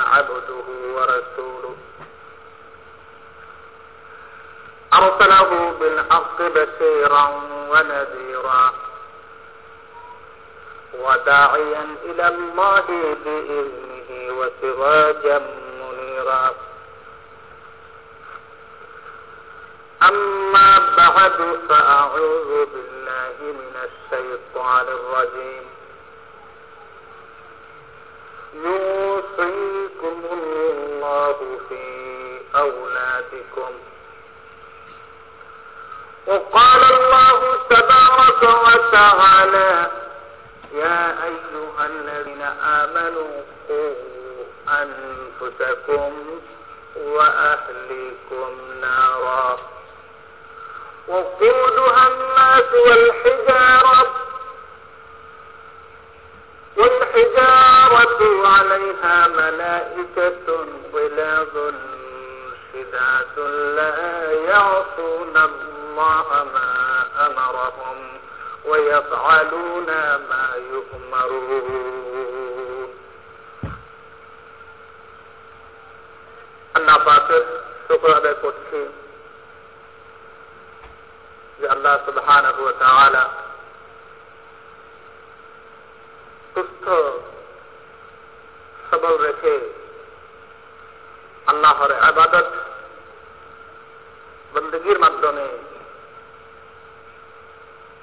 عبده ورسوله. أرسله بالحق بشيرا ونذيرا وداعيا إلى الله بإذنه وسراجا منيرا. أما بعد فأعوذ بالله من الشيطان الرجيم. يوصيكم الله في أولادكم. وقال الله تبارك وتعالى يا أيها الذين آمنوا قوا أنفسكم وأهليكم نارا. وقودها الناس والحجارة والحجارة عليها ملائكة غلاظ شداد لا يعصون الله ما أمرهم ويفعلون ما يؤمرون আল্লাহ পাকের শুক্র আদায় করছি যে আল্লাহ সুবহানাহু ওয়া তাআলা সুস্থ, সবল রেখে আল্লাহর আবাদত বন্দগির মাধ্যমে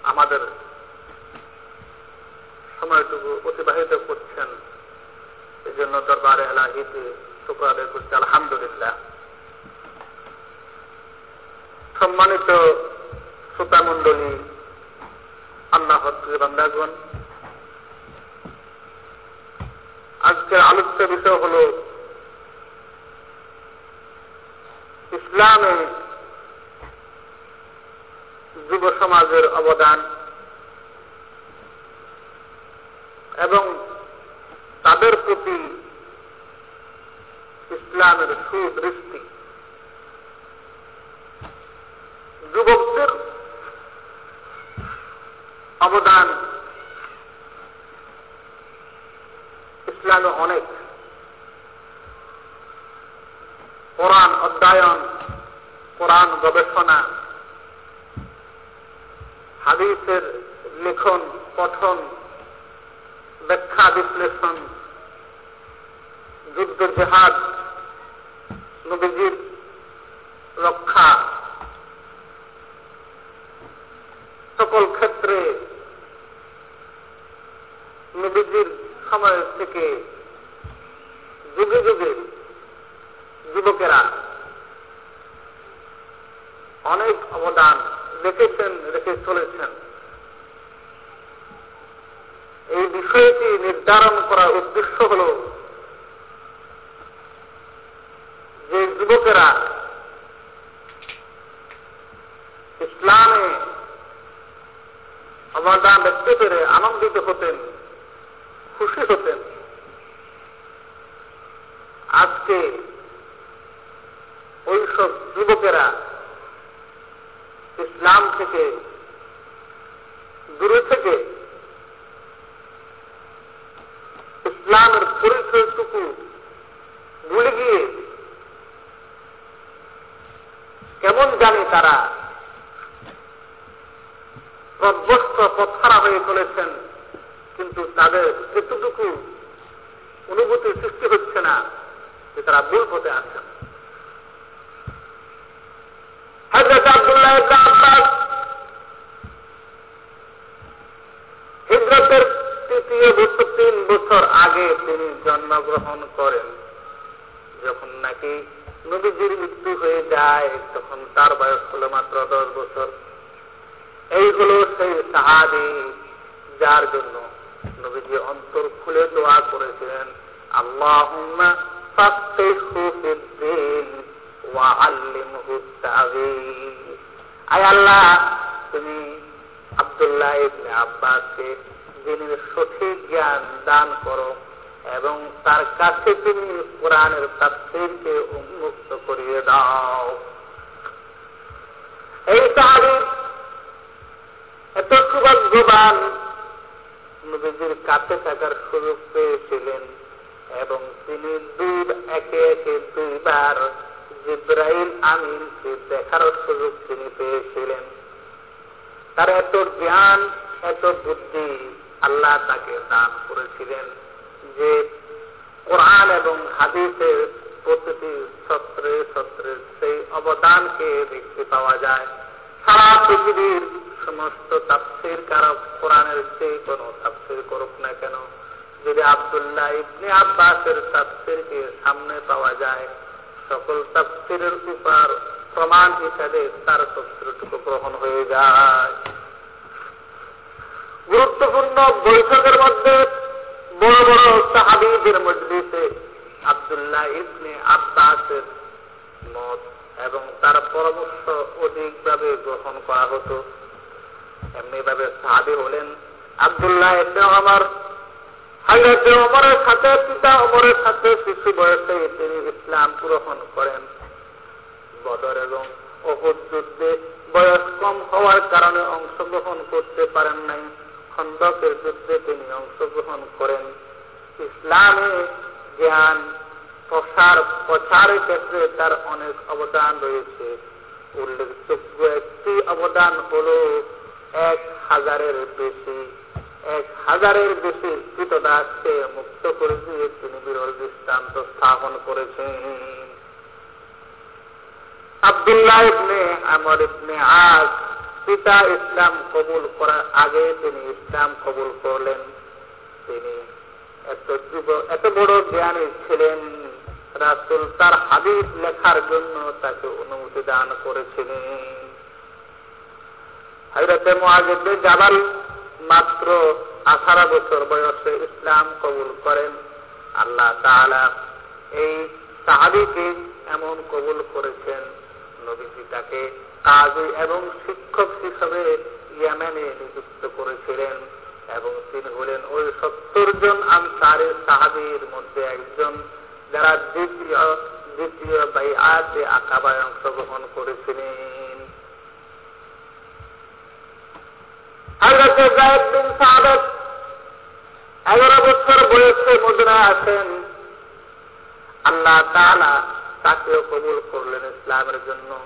আমাদের সময়টুকু অতিবাহিত করছেন। এই জন্য দরবারে এলাহিতে শুক্র আদায় করছি, আলহামদুলিল্লাহ। সম্মানিত শ্রোতা মন্ডলী আল্লাহ বান্দাগণ আজকের আলোচ্য বিষয় হল ইসলামে যুব সমাজের অবদান এবং তাদের প্রতি ইসলামের সুদৃষ্টি। যুবকদের অবদান ইসলামে অনেক। কোরআন অধ্যয়ন, কোরআন গবেষণা, হাদিসের লেখন, পঠন, ব্যাখ্যা, বিশ্লেষণ, যুদ্ধ, জেহাদ, নবীজির রক্ষা, সকল ক্ষেত্রে নবীজির সময় থেকে যুগে যুগে যুবকেরা অনেক অবদান রেখেছেন, রেখে চলেছেন। এই বিষয়টি নির্ধারণ করার উদ্দেশ্য হল যে যুবকেরা ইসলামে অবদান দেখতে পেরে আনন্দিত হতেন। খুশি হতেন আজকে ওইসব যুবকেরা ইসলাম থেকে দূরে থেকে ইসলামের পরিচয়টুকু ভুলে গিয়ে কেমন জানে তারা প্রভ্যস্ত পথারা হয়ে চলেছেন। কিন্তু তাদের এতটুকু অনুভূতি সৃষ্টি হচ্ছে না যে তারা ভুল পথে আছেন হজরত আব্দুল্লাহ হিজরতের তৃতীয় বছর, তিন বছর আগে তিনি জন্মগ্রহণ করেন। যখন নাকি নবীজির মৃত্যু হয়ে যায়, তখন তার বয়স হলো মাত্র দশ বছর। এই হলো সেই সাহাবি যার জন্য নবীজি অন্তর খুলে দোয়া করেছেন আল্লাহ আয় আল্লাহ, তুমি আব্দুল্লাহ ইবনে আব্বাসকে দিনের সঠিক জ্ঞান দান করো এবং তার কাছে তুমি কোরআনের তাফসিরকে উন্মুক্ত করিয়ে দাও। এই তারিখ এত সুভাগ্যবান নবীজির কাছে থাকার সুযোগ পেয়েছিলেন এবং তিনি দুই, একে একে দুইবার জিব্রাইল আমিনকে দেখার সুযোগ তিনি পেয়েছিলেন। তার এত জ্ঞান, এত বুদ্ধি আল্লাহ তাকে দান করেছিলেন যে কোরআন এবং হাদিসের প্রতিটি সত্রে সত্রের সেই অবদানকে দেখতে পাওয়া যায়। সারা পৃথিবীর সমস্ত তাপসির কারক কোরআনের চেয়ে কোনো তাপসির করুক না কেন? যদি আবদুল্লাহ ইবনে আব্বাসের তাফসিরকে সামনে পাওয়া যায়, সকল তাফসিরের উপর প্রমাণ হিসাবে তার তফসিরটুকু গ্রহণ হয়ে যায়। গুরুত্বপূর্ণ বৈঠকের মধ্যে বড় বড় সাহাবিদের মজলিসে আবদুল্লাহ ইবনে আব্বাসের মত এবং তার পরামর্শ অধিকভাবে গ্রহণ করা হতো। এমনি ভাবে সাহাবি হলেন আবদুল্লাহ আমার হাজরত অমরের সাথে, পিতা অমরের সাথে শিশু বয়সে তিনি ইসলাম গ্রহণ করেন। বদর এবং অহুদ যুদ্ধে বয়স কম হওয়ার কারণে অংশগ্রহণ করতে পারেন নাই। খন্দকের যুদ্ধে তিনি অংশগ্রহণ করেন। ইসলামে জ্ঞান প্রসার প্রচারের ক্ষেত্রে তার অনেক অবদান রয়েছে। উল্লেখযোগ্য একটি অবদান হল এক হাজারের বেশি, এক হাজারের বেশি কৃতদাসকে মুক্ত করে দিয়ে তিনি বিরল দৃষ্টান্ত স্থাপন করেছেন। আবদুল্লাহ ইবনে আমর ইবনে আজ পিতা ইসলাম কবুল করার আগে তিনি ইসলাম কবুল করলেন। তিনি এত বড় জ্ঞানী ছিলেন রাসুল, তার হাদিস লেখার জন্য তাকে অনুমতি দান করেছিলেন। হজরতে মহাজুদ্দিন জাবাল মাত্র আঠারো বছর বয়সে ইসলাম কবুল করেন। আল্লাহ তাআলা এই সাহাবিকে এমন কবুল করেছেন, নবীজি তাকে কাজী এবং শিক্ষক হিসাবে ইয়ামেনে নিযুক্ত করেছিলেন। এবং তিনি হলেন ওই সত্তর জন আনসারের সাহাবির মধ্যে একজন যারা দ্বিতীয় দ্বিতীয় বাই আজে আকাবায় অংশগ্রহণ করেছিলেন। এগারো বছর বয়সে মুদ্রা আছেন আল্লাহ তালা তাকেও কবুল করলেন ইসলামের জন্য।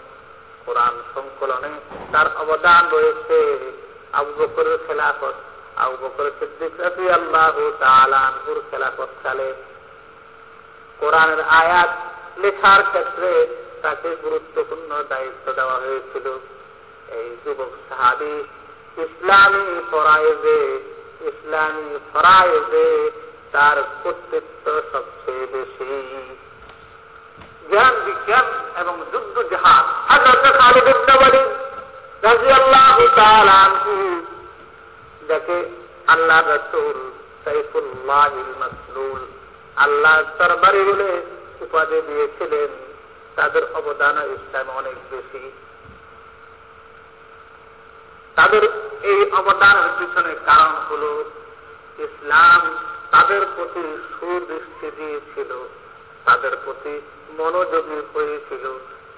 কোরআন সংকলনে তার অবদান রয়েছে। আবু বকরের খেলাফত আবু বকরের সিদ্দিক রাফি আল্লাহ তালানপুর খেলাফত সালে কোরআনের আয়াত লেখার ক্ষেত্রে তাকে গুরুত্বপূর্ণ দায়িত্ব দেওয়া হয়েছিল। এই যুবক সাহাবি ইসলামী ফরায়েজে ইসলামী ফরায়েজে তার কর্তৃত্ব সবচেয়ে বেশি। জ্ঞান, বিজ্ঞান এবং যুদ্ধ, জাহাজ। হাজরত খালিদ ইবনে রাদিয়াল্লাহু তাআলা যাকে আল্লাহ রাসূল সাইফুল্লাহিল মাসলুল আল্লাহ দরবারে বলে উপাধি দিয়েছিলেন, তাদের অবদান ইসলামে অনেক বেশি। তাদের এই অবদানের পিছনে কারণ হল, ইসলাম তাদের প্রতি সুদৃষ্টি দিয়েছিল, তাদের প্রতি মনোযোগী হয়েছিল।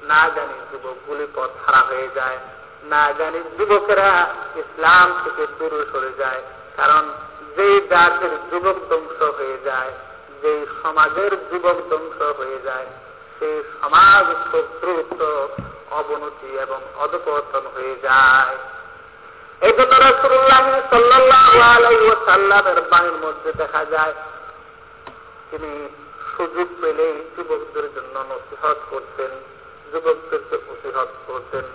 না জানি যুবকগুলি পথ হারা হয়ে যায়। না জানি যুবকেরা ইসলাম থেকে দূরে সরে যায়। কারণ যেই জাতের যুবক ধ্বংস হয়ে যায়, যেই সমাজের যুবক ধ্বংস হয়ে যায়, সেই সমাজ দ্রুত অবনতি এবং অধপতন হয়ে যায়। এই জন্য রসুল্লাহ সাল্লামের বাণীর মধ্যে দেখা যায়, তিনি সুযোগ পেলেই যুবকদের জন্য নসিহত করতেন, যুবকদেরকে নসিহত করতেন।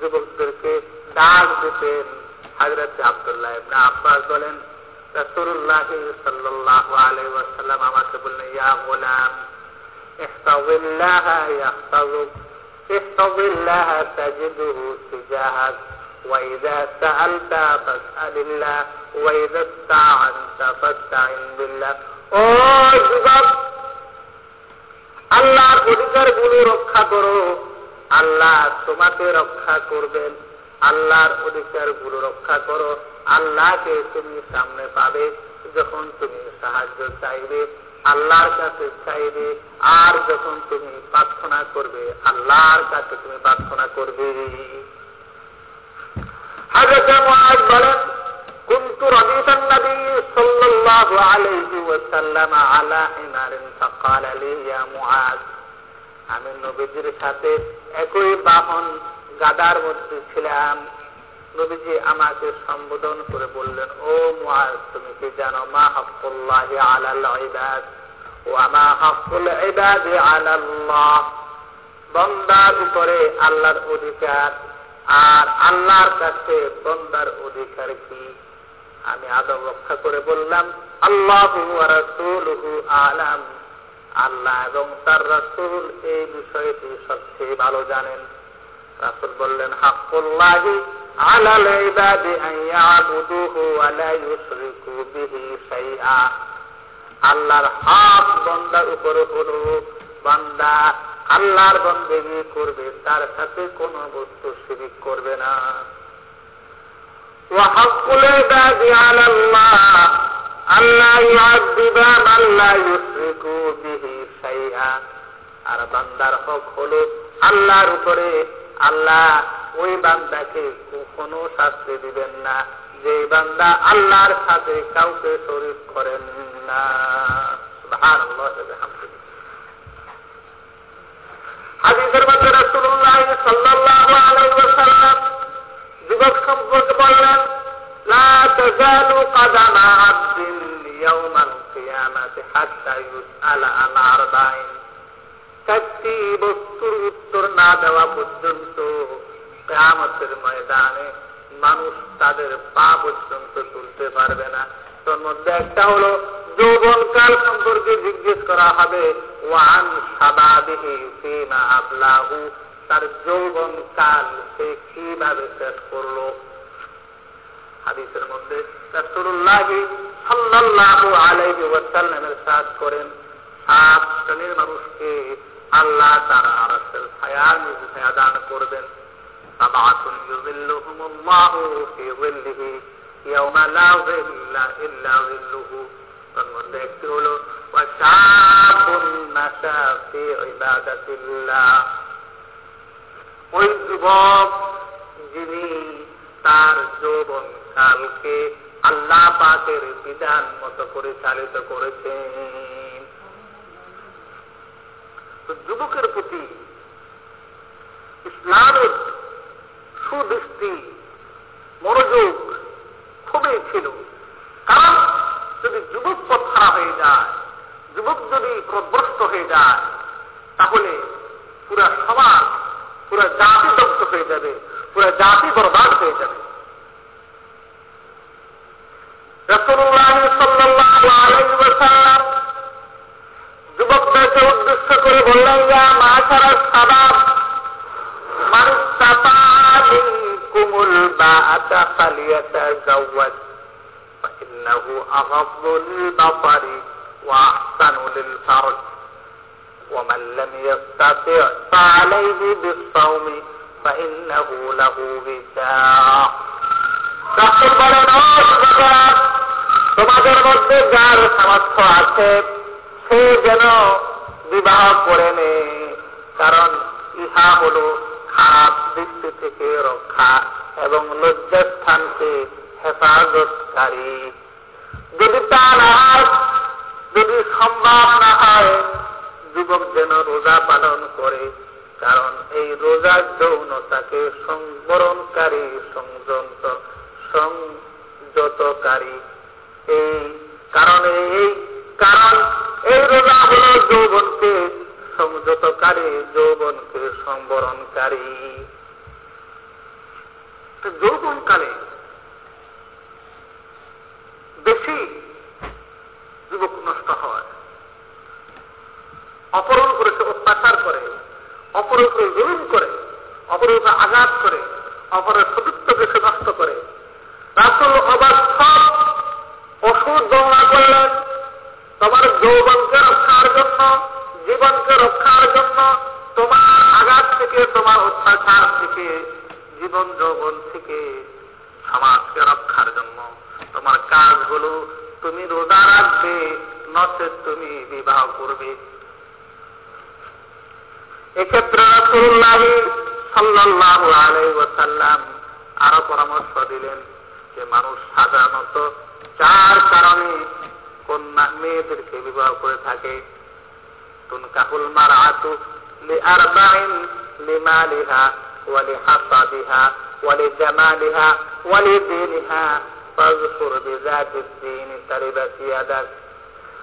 যুবকদেরকে ডাক দিতেন হাজরত আবদুল্লাহ ইবনে আব্বাস বলেন রসুল্লাহ সাল্লাহ আলাই ওয়াসাল্লাম আমাকে বললেন ইয়া গোলাম احفظ الله يحفظك احفظ الله تجده تجاهك وإذا سألت فاسأل الله وإذا استعنت فاستعن بالله ও যুবক আল্লাহর অধিকারগুলো রক্ষা করো আল্লাহ তোমাকে রক্ষা করবেন আল্লাহর অধিকারগুলো রক্ষা করো আল্লাহকে তুমি সামনে পাবে যখন তুমি সাহায্য চাইবে আল্লাহর কাছে চাইবে আর যখন তুমি প্রার্থনা করবে আল্লাহর কাছে তুমি প্রার্থনা করবে হাজরত মুআজ বলেন كنت رديف النبي صلى الله عليه وسلم على حمار فقال لي يا معاذ আমি নবীজির সাথে একই বাহন গাদার মধ্যে ছিলাম। নবীজি আমাকে সম্বোধন করে বললেন, ও মুআজ, তুমি কি জানো মা হকুল্লাহি আলাল ইবাদ? ওয়া মা হকুল ইবাদি আলাল্লাহ। বন্দার উপরে আল্লাহর অধিকার, আর আল্লাহর কাছে বন্দার অধিকার কি? আমি আদব রক্ষা করে বললাম, আল্লাহ আলাম। আল্লাহ এবং তার রাসুল এই বিষয়টি সবচেয়ে ভালো জানেন। রাসুল বললেন হাকুল্লাহি আলাল ইবাদি আইয়াবুদুহু ওয়া লা ইউশরিকু বিহি শাইআ। আল্লাহর হক বান্দার উপরে হলো বান্দা আল্লাহর বন্দেগি করবে, তার সাথে কোনো বস্তু শিরিক করবে না। ওয়া হাকুল ইবাদি আলাল্লাহ আর বান্দার হক হলো আল্লাহর উপরে। আল্লাহ ওই বান্দাকে কোনো শাস্তি দিবেন না। যে বান্দা আল্লাহর সাথে কাউকে শরীফ করেন না। যুবক সম্পর্কে বললেন লা তাজালু কাদামা আবদিন ইয়াউমাল কিয়ামাতি হাত্তা ইউসআলা আন আরবাইন চারটি বস্তুর উত্তর না দেওয়া পর্যন্ত কেয়ামতের ময়দানে মানুষ তাদের পা পর্যন্ত তুলতে পারবে না। তোর মধ্যে একটা হলো যৌবনকাল সম্পর্কে জিজ্ঞেস করা হবে, ওয়ান সাবাবিহি ফিমা আবলাহু। তার যৌবন কাল সে কীভাবে শেষ করল? হাদিসের মধ্যে রাসূলুল্লাহি সাল্লাল্লাহু আলাইহি ওয়াসাল্লামের সাথ করেন, সাত শ্রেণির মানুষকে আল্লাহ তারা আরশের ছায়ার নিজ ছায়া দান করবেন। সাবাতুন ইউযিল্লুহুমুল্লাহু ফি যিল্লিহি ইয়াওমা লা যিল্লা ইল্লা যিল্লুহু। তার একটি হলো ওয়াশাবুন নাশা ফি ইবাদাতিল্লাহ। ওই যুবক, যিনি তার যৌবন কালকে আল্লাহ পাকের বিধান মতো পরিচালিত করেছেন। তো যুবকের প্রতি ইসলামের সুদৃষ্টি, মনোযোগ খুবই ছিল। কারণ যদি যুবক পথা হয়ে যায়, যুবক যদি প্রভ্রষ্ট হয়ে যায়, তাহলে পুরা সমাজ, পুরা জাতি ধ্বংস হয়ে যাবে, পুরা জাতি বরবাদ হয়ে যাবে। যুবকদেরকে উদ্দেশ্য করে বললেন যা মা ছাড়া সাবাব মানুষ কুমুল বা আতা ফালিয়াতা জাওয়াজ فإنه أغض للبصر وأحسن للفرج ومن لم يستطع فعليه بالصوم فإنه له وجاء তোমাদের মধ্যে যার সামর্থ্য আছে, সে যেন বিবাহ করে নে। কারণ ইহা হল খারাপ দৃষ্টি থেকে রক্ষা এবং লজ্জাস্থানকে হেফাজতকারী। যদি তা না হয়, যদি সম্ভব না হয়, যুবক যেন রোজা পালন করে। কারণ এই রোজা যৌনতাকে সংবরণকারী সংযন্ত সংযতকারী। এই কারণে এই কারণ এই রোজা হল যৌবনকে যৌবনকে সংবরণকারী যৌবনকালে বেশি যুবক নষ্ট হয়। অপহরণ করে, সে অত্যাচার করে অপরের উপরে জুলুম করে আঘাত করে অপরের সতীত্বকে সে নষ্ট করে। রাসুল অবাস্তব ওষুধ গণনা করলেন। তোমার যৌবনকে রক্ষার জন্য, জীবনকে রক্ষার জন্য, তোমার আঘাত থেকে, তোমার অত্যাচার থেকে, জীবন যৌবন থেকে সমাজকে রক্ষার জন্য। তোমার কাজ হলো তুমি রোজা রাখবে, নচে তুমি বিবাহ করবে। এক্ষেত্রে রসুল্লাহ সাল্লাহ আলাই ওসাল্লাম আরও পরামর্শ দিলেন যে, মানুষ সাধারণত চার কারণে কন্যা মেয়েদেরকে বিবাহ করে থাকে তুনকাহুল মার আতু لأربع لمالها ولحصبها ولجمالها ولدينها فاذكر بذات الدين تربت يدك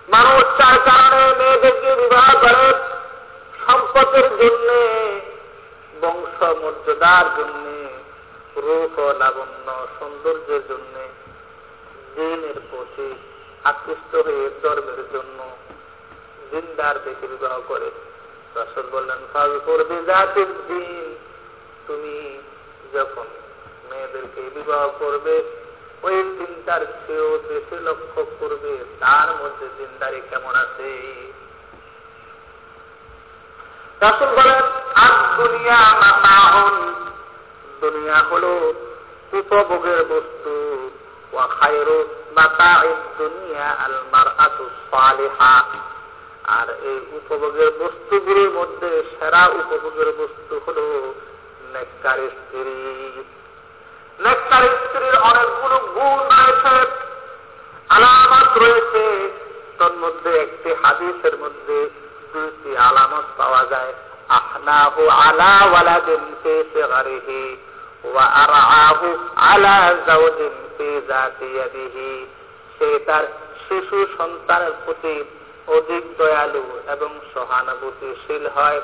মানুষ চার কারণে মেয়েদেরকে বিবাহ করে সম্পদের জন্য বংশ মর্যাদার জন্য রূপ লাবণ্য সৌন্দর্যের জন্য দিনের প্রতি আকৃষ্ট হয়ে ধর্মের জন্য দিনদার দেখে বিবাহ করে। রসুল বললেন ফল করবে জাতির দিন। তুমি যখন মেয়েদেরকে বিবাহ করবে, ওই চিন্তার চেয়েও বেশি লক্ষ্য করবে, তার মধ্যে দিনদারি কেমন আছে? রসুল বলেন, আর দুনিয়া মাতাহন দুনিয়া হলো উপভোগের বস্তু। দুনিয়া আল মার আতু সালিহা। আর এই উপভোগের বস্তুগুলির মধ্যে সেরা উপভোগের বস্তু হল নেককার স্ত্রী। নেককার স্ত্রীর অনেকগুলো গুণ রয়েছে। আলামত রয়েছে। তোর মধ্যে একটি হাদিসের মধ্যে দুইটি আলামত পাওয়া যায়। আহনাহু আলা ওয়ালাদিন ফি সিগরিহি। সে তার শিশু সন্তানের প্রতি অধিক দয়ালু এবং সহানুভূতিশীল হয়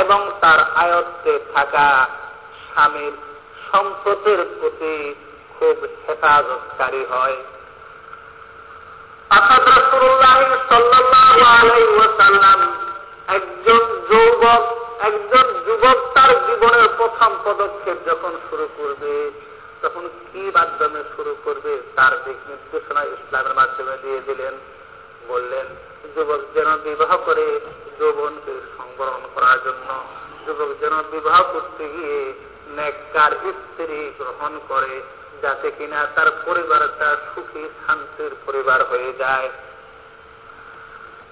এবং তার আয়ত্তে থাকা স্বামীর সম্পদের প্রতি খুব হেফাজতকারী হয়। একজন যৌবক একজন যুবক তার জীবনের প্রথম পদক্ষেপ যখন শুরু করবে, তখন কি মাধ্যমে শুরু করবে, তার দিক নির্দেশনা ইসলামের মাধ্যমে দিয়ে দিলেন। বললেন, যুবক যেন বিবাহ করে যৌবনকে সংবরণ করার জন্য, যুবক যেন বিবাহ করতে গিয়ে নেককার স্ত্রী গ্রহণ করে, যাতে কিনা তার পরিবারটা সুখী, শান্তির পরিবার হয়ে যায়।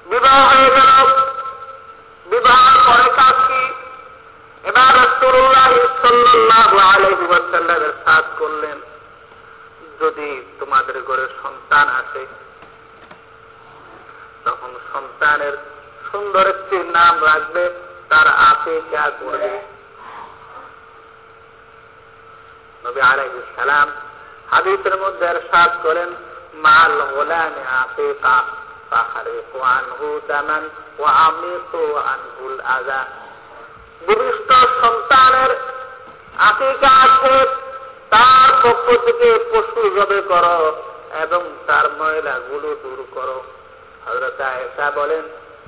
বিবাহ হয়ে গেল। বিবাহ পরে এবার সাথ করলেন, যদি তোমাদের ঘরে সন্তান আসে, তখন সন্তানের সুন্দর একটি নাম রাখবে, তার আপে যা করবে। নবী সালাম হাদিসের মধ্যে সাত করেন, মাল গোলামে আফিকা ফাহারিকু আনহু দামান ওয়া আমিতু আনহুল আযা ভূমিষ্ঠ সন্তানের আকিকা আছে তার পক্ষ থেকে পশু জবে করো এবং তার ময়লা গুলো দূর করো হজরত আয়েশা বলেন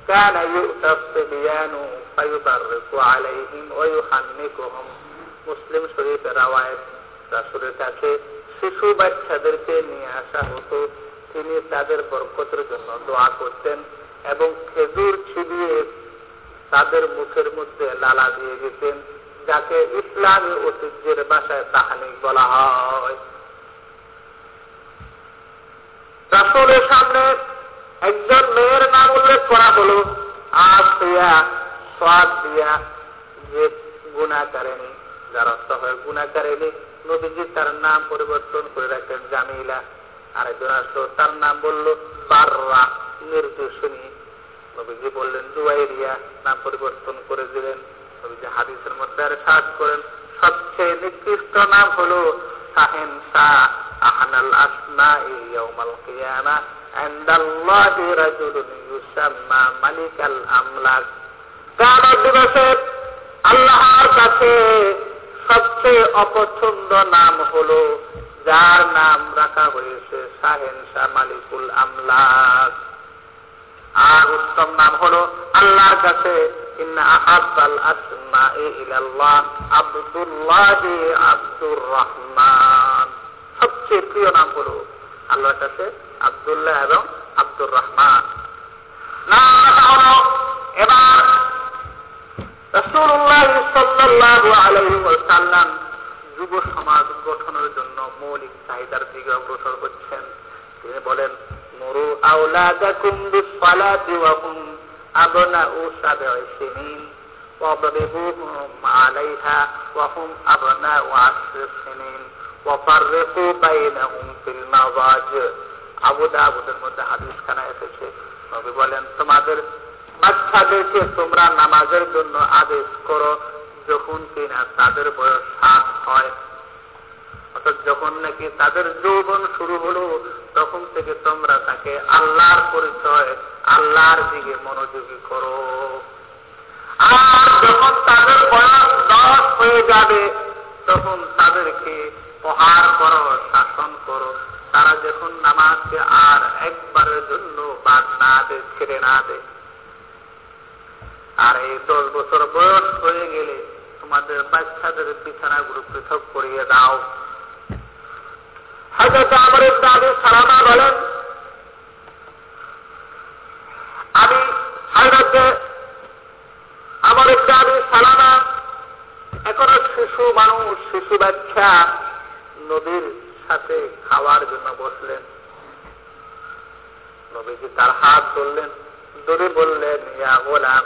كان يؤتى الصبيان فيبرك عليهم ويحنكهم মুসলিম শরীফের রাওয়ায়ত রাসুলের কাছে শিশু বাচ্চাদেরকে নিয়ে আসা হতো তিনি তাদের বরকতের জন্য দোয়া করতেন এবং খেজুর ছিবিয়ে তাদের মুখের মধ্যে লালা দিয়ে দিতেন, যাকে ইসলামী ঐতিহ্যের বাসায় তাহানিক বলা হয়। রাসুলের সামনে একজন মেয়ের নাম উল্লেখ করা হলো আসিয়া সাদ দিয়া যে গুণা করেনি যার অর্থ হয় গুণা করেনি নবীজি তার নাম পরিবর্তন করে রাখেন জামিলা। আরেকজন আসলো, তার নাম বলল বাররা। নির্দোষণী নবীজি বললেন জুয়াইরিয়া নাম পরিবর্তন করে দিলেন। নবীজি হাদিসের মধ্যে আর সাজ করেন, সবচেয়ে নিকৃষ্ট নাম হলো সাহেন শাহ, আহানাল আসনা ইয়াউমাল কিয়ামা, আন্দাল্লাহি রাজুলুন ইউসাম্মা মালিকাল আমলাক। কিয়ামত দিবসে আল্লাহর কাছে সবচেয়ে অপছন্দ নাম হলো, যার নাম রাখা হয়েছে শাহেন শাহ মালিকুল আমলাক। আর উত্তম নাম হলো আল্লাহর কাছে সবচেয়ে প্রিয় নাম হলো আল্লাহর কাছে আবদুল্লাহ এবং আব্দুর রহমান না এবার সাল্লাল্লাহু আলাইহি ওয়াসাল্লাম যুব সমাজ গঠনের জন্য মৌলিক চাহিদার দিকে অগ্রসর হচ্ছেন তিনি বলেন মরু আওলাদাকুম বিসসালাতি ওয়া হুম আবনাউ সাব'i সিনিন واضربوهم عليها وهم أبناء عشر سنين وفرقوا بينهم في المضاجع আবু দাবুদের মধ্যে হাদিস খানা এসেছে নবী বলেন তোমাদের বাচ্চাদেরকে তোমরা নামাজের জন্য আদেশ করো যখন কিনা তাদের বয়স সাত হয়। অর্থাৎ যখন নাকি তাদের যৌবন শুরু হলো, তখন থেকে তোমরা তাকে আল্লাহর পরিচয়, আল্লাহর দিকে মনোযোগী করো। আর যখন তাদের বয়স দশ হয়ে যাবে, তখন তাদেরকে প্রহার করো, শাসন করো। তারা যখন নামাজকে আর একবারের জন্য বাদ না দে ছেড়ে না দে আর এই দশ বছর বয়স হয়ে গেলে তোমাদের বাচ্চাদের বিছানাগুলো পৃথক করিয়ে দাও। আমার দাবি সালামা বলেন, আমি আমার এখনও শিশু মানুষ, শিশু বাচ্চা নদীর সাথে খাওয়ার জন্য বসলেন। নবীজি তার হাত ধরলেন, ধরে বললেন, ইয়া গোলাম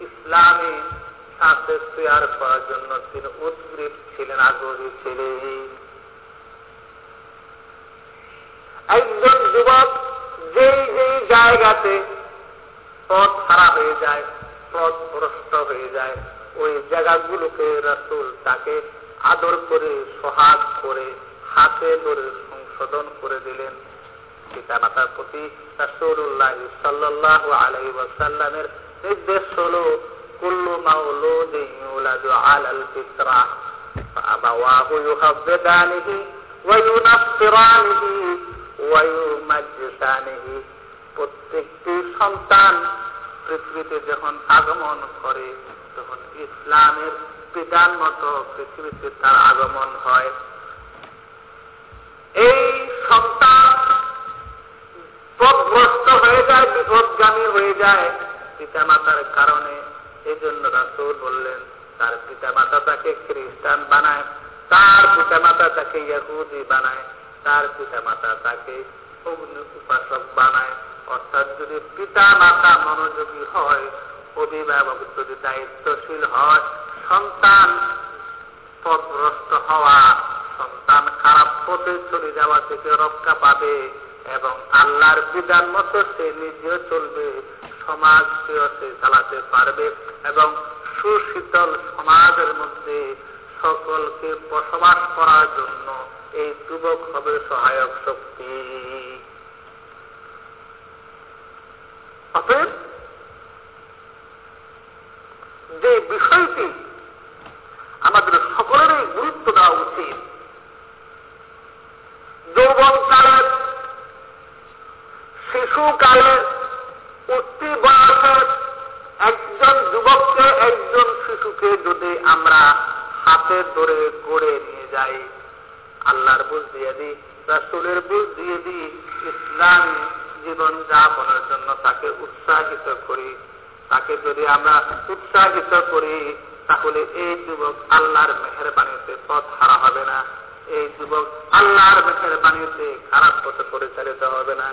ইসলামী সাথে তৈয়ার করার জন্য তিনি উদ্গ্রীব ছিলেন, আগ্রহী ছিলেন। একজন যুবক যেই যেই জায়গাতে পথ হারা হয়ে যায়, পথ ভ্রষ্ট হয়ে যায়, ওই জায়গাগুলোকে রাসুল তাকে আদর করে, সোহাগ করে, হাতে ধরে সংশোধন করে দিলেন। পিতা মাতার প্রতি রাসুল্লাহ সাল্লাহ আলাই ওয়াসাল্লামের নির্দেশ হল কুল্লু মাউলুদ ইউলাদু আলাল ফিতরা فأبواه يهبدانه وينصرانه ويمجسانه প্রত্যেকটি সন্তান পৃথিবীতে যখন আগমন করে তখন ইসলামের পিতার মতো পৃথিবীতে তার আগমন হয় এই সন্তান পথগ্রস্ত হয়ে যায় বিপদগামী হয়ে যায় পিতা মাতার কারণে এই জন্য রাসুল বললেন, তার পিতা মাতা তাকে খ্রিস্টান বানায়, তার পিতা মাতা তাকে ইয়াহুদি বানায়, তার পিতা মাতা তাকে অগ্নি উপাসক বানায়। অর্থাৎ যদি পিতা মাতা মনোযোগী হয়, অভিভাবক যদি দায়িত্বশীল হয়, সন্তান পথগ্রস্ত হওয়া, সন্তান খারাপ পথে চলে যাওয়া থেকে রক্ষা পাবে এবং আল্লাহর বিধান মতো সে নিজেও চলবে সমাজকেও সে চালাতে পারবে এবং সুশীতল সমাজের মধ্যে সকলকে বসবাস করার জন্য এই যুবক হবে সহায়ক শক্তি। অতএব যে বিষয়টি আমাদের সকলেরই গুরুত্ব দেওয়া উচিত যৌবনকালের শিশুকালের উঠতি বয়সের একজন যুবককে একজন শিশুকে যদি আমরা হাতে ধরে গড়ে নিয়ে যাই আল্লাহর বুঝ দিয়ে দিই রাসুলের বুঝ দিয়ে দিই ইসলামী জীবন যাপনের জন্য তাকে উৎসাহিত করি তাকে যদি আমরা উৎসাহিত করি, তাহলে এই যুবক আল্লাহর মেহরবানিতে পথ হারা হবে না। এই যুবক আল্লাহর মেহরবানিতে খারাপ পথে পরিচালিত হবে না।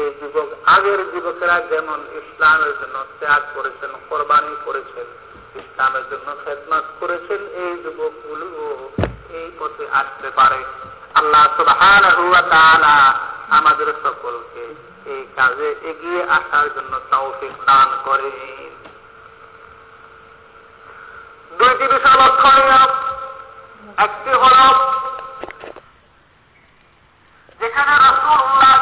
এই যুবক আগের যুবকেরা যেমন ইসলামের জন্য ত্যাগ করেছেন, কোরবানি করেছেন, ইসলামের জন্য খেদমত করেছেন, এই যুবকগুলো এই পথে আসতে পারে। আল্লাহ সুবহান আমাদের সকলকে এই কাজে এগিয়ে আসার জন্য তৌফিক দান করেন। দুইটি বিষয় লক্ষণীয় একটি হল যেখানে রসুল্লাহ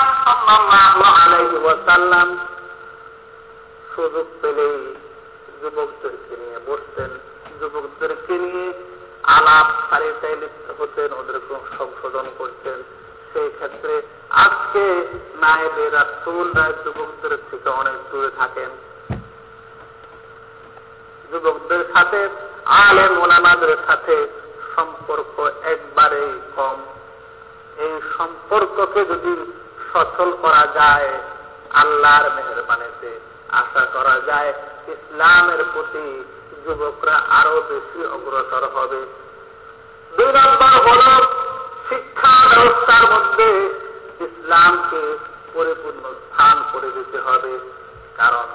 সুযোগ পেলেই যুবকদেরকে নিয়ে বসতেন। যুবকদেরকে নিয়ে পেশায় লিপ্ত হতেন ওদেরকে সংশোধন করতেন। সেই ক্ষেত্রে আজকে নায়েবে রাসুলরা যুবকদের থেকে অনেক দূরে থাকেন। যুবকদের সাথে আলেম ওলামাদের সাথে সম্পর্ক একবারেই কম। এই সম্পর্ককে যদি সচল করা যায়, আল্লাহর মেহরবানিতে আশা করা যায়, ইসলামের প্রতি যুবকরা আরও বেশি অগ্রসর হবে। দুই নম্বর হল শিক্ষা ব্যবস্থার মধ্যে ইসলামকে পরিপূর্ণ স্থান করে দিতে হবে। কারণ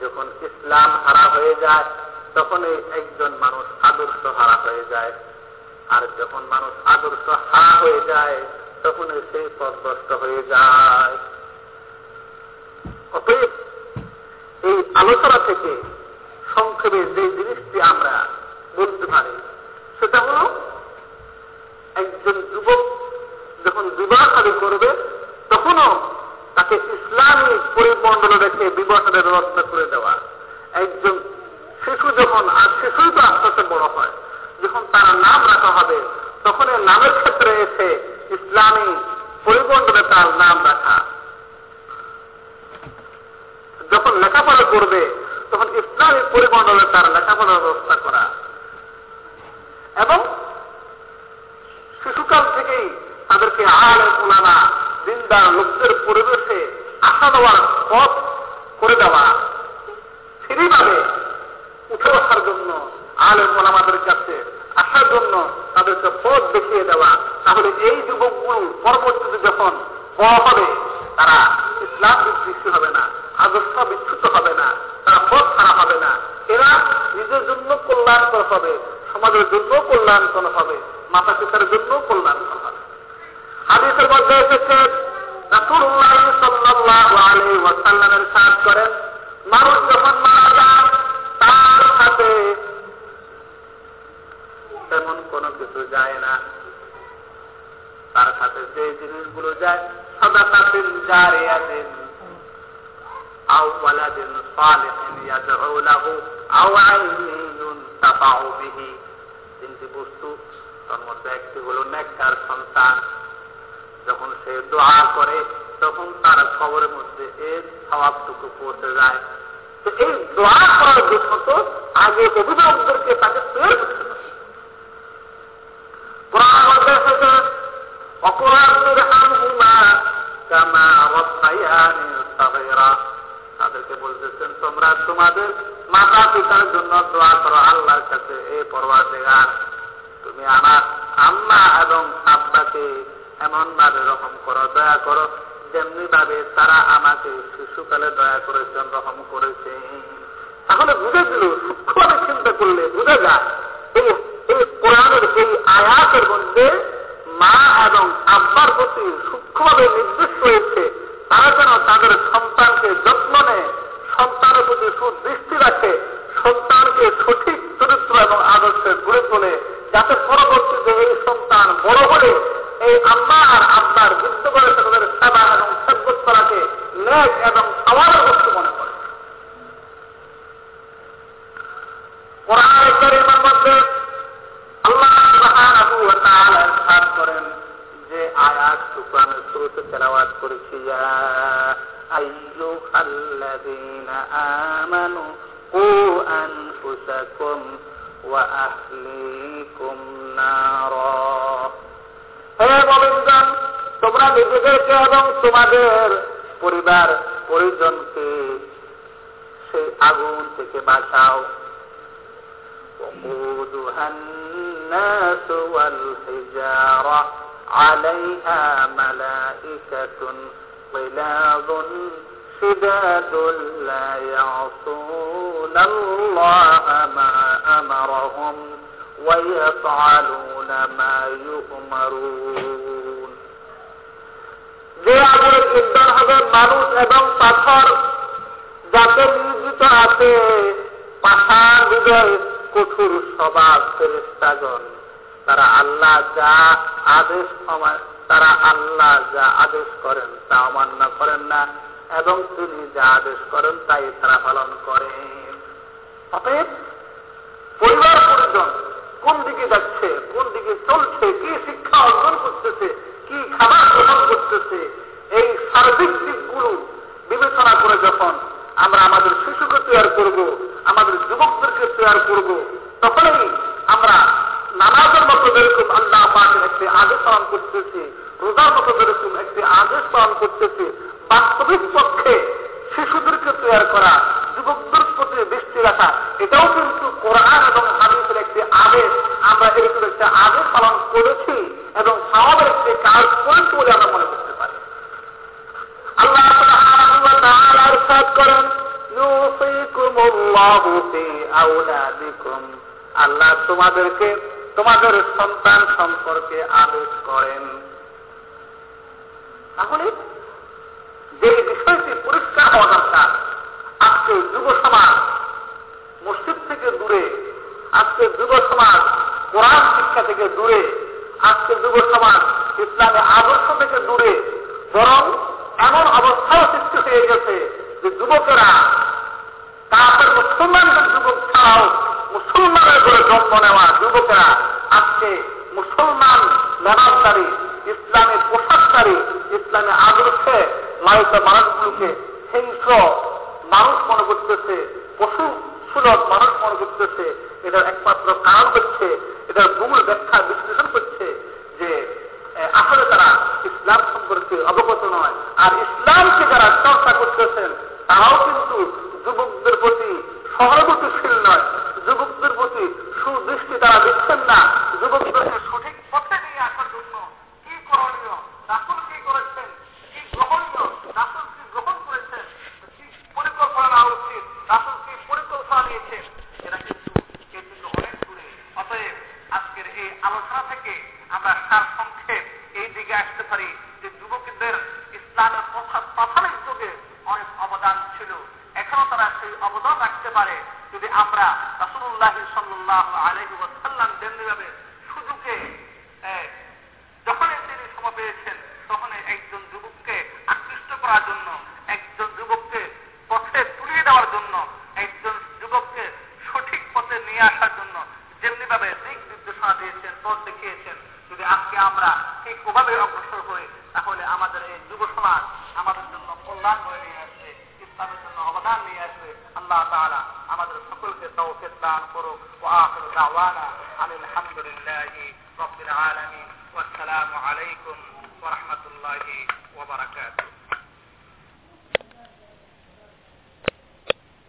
যখন ইসলাম হারা হয়ে যায় তখন একজন মানুষ আদর্শ হারা হয়ে যায়। আর যখন মানুষ আদর্শ হারা হয়ে যায়, তখন সেই পদভ্রষ্ট হয়ে যায়। অতএব এই আলোচনা থেকে সংক্ষেপে যে জিনিসটি আমরা বলতে পারি, সেটা হল একজন যুবক যখন বিবাহ শাদী করবে, তখনও তাকে ইসলামী পরিমণ্ডলে রেখে বিবাহের ব্যবস্থা করে দেওয়া। একজন শিশু যখন আর শিশুই তো আস্তে আস্তে বড় হয়, যখন তার নাম রাখা হবে, তখন এই নামের ক্ষেত্রে এসে ইসলামী পরিমণ্ডলে তার নাম রাখা। যখন লেখাপড়া করবে, তখন ইসলামী পরিমণ্ডলে তার লেখাপড়ার ব্যবস্থা করা। এবং শিশুকাল থেকেই তাদেরকে আল পুলানা দিনদার লোকদের পরিবেশে আসা দেওয়ার পথ করে দেওয়া। ফ্রিভাবে আলে মোলামাদের কাছে, আসার জন্য তাদেরকে পথ দেখিয়ে দেওয়া। তাহলে এই যুবকগুলো পরবর্তীতে যখন বড় হবে তারা ইসলাম বিদৃষ্টি হবে না আদর্শ বিচ্ছুত হবে না, তারা পথ খারাপ হবে না। এরা নিজের জন্য কল্যাণকর হবে, সমাজের জন্য কল্যাণকর হবে মাতা পিতার জন্য কল্যাণকর হবে। হাদিসের মধ্যে এসেছে, রাসূলুল্লাহ সাল্লাল্লাহু আলাইহি ওয়াসাল্লামের সাথ করেন, মানুষ যখন মারা যায় তেমন কোনো কিছু যায় না। তার সাথে যে জিনিসগুলো যায় সদা জারিয়াতিন, আও ওয়ালাদিন সালিহিন ইয়াদউ লাহু, আও আইনিন ইউনতাফাউ বিহি। তিনটি বস্তু, তার মধ্যে একটি হলো নেককার সন্তান। যখন সে দোয়া করে, তখন তার খবরের মধ্যে এর স্বভাবটুকু পৌঁছে যায়। তো এই দোয়া করার আগে অভিভাবকদেরকে তাকে পিতার জন্য দোয়া করো আল্লাহর কাছে, এ পরবার দেগার তুমি আমার আম্মা এবং আব্বাকে এমন ভাবে রকম করো, দয়া করো যেমনি ভাবে তারা আমাকে শিশুকালে দয়া করেছেন রকম করেছে। তাহলে বুঝে দিল সূক্ষ্মভাবে চিন্তা করলে বুঝে যায় এই এই কোরআনের এই আয়াতের মধ্যে মা এবং আব্বার প্রতি সূক্ষ্মভাবে নির্দেশ রয়েছে, তারা যেন তাদের সন্তানকে যত্ন নেয় সন্তানের প্রতি সুদৃষ্টি রাখে সন্তানকে সঠিক চরিত্র এবং আদর্শে গড়ে তোলে যাতে পরবর্তীতে এই সন্তান বড় হলে, এই আম্মা আর আব্বার যুদ্ধ করে তাদের সেবা এবং সেব্যত করাকে ন্যাক এবং সবার বস্তু মনে করে। আইয়ুহাল্লাযীনা আমানু কু আনফুসাকুম ওয়া আহলিকুম নারা হে মোমিনগণ তোমরা নিজেদেরকে এবং তোমাদের পরিবার পরিজনকে সেই আগুন থেকে বাঁচাও وقودها الناس والحجارة عليها ملائكة غلاظ شداد لا يعصون الله ما أمرهم ويفعلون ما يؤمرون যে আগুনের ইন্ধন হবে মানুষ এবং পাথর যাতে নিয়োজিত আছে পাহাড় হৃদয় কঠোর স্বভাব ফেরেস্তাগণ তারা আল্লাহ যা আদেশ তারা আল্লাহ যা আদেশ করেন তা অমান্য করেন না এবং তিনি যা আদেশ করেন তাই তারা পালন করে। অতএব পরিবার পরিজন কোন দিকে যাচ্ছে, কোন দিকে চলছে, কি শিক্ষা অর্জন করতেছে, কি খাবার গ্রহণ করতেছে, এই সার্বিক দিকগুলো বিবেচনা করে যখন আমরা আমাদের শিশুকে তৈয়ার করব, আমাদের যুবকদেরকে তৈয়ার করব, তখনই আমরা নামাজের মতো যেরকম আল্লাহ পাকের একটি আদেশ পালন করতেছি, রোজার মতো যেরকম একটি আদেশ পালন করতেছি বাস্তবিক পক্ষে শিশুদেরকে তৈরি করা, যুবকদের প্রতি দৃষ্টি রাখা, এটাও কিন্তু কোরআন এবং হাদিসের একটি আদেশ। আমরা এরকম একটা আদেশ পালন করেছি এবং সাহাবের একটি কাজ করেছি বলে আমরা মনে করতে পারি। আল্লাহ করেন আল্লাহ তোমাদেরকে, তোমাদের সন্তান সম্পর্কে আদেশ করেন। তাহলে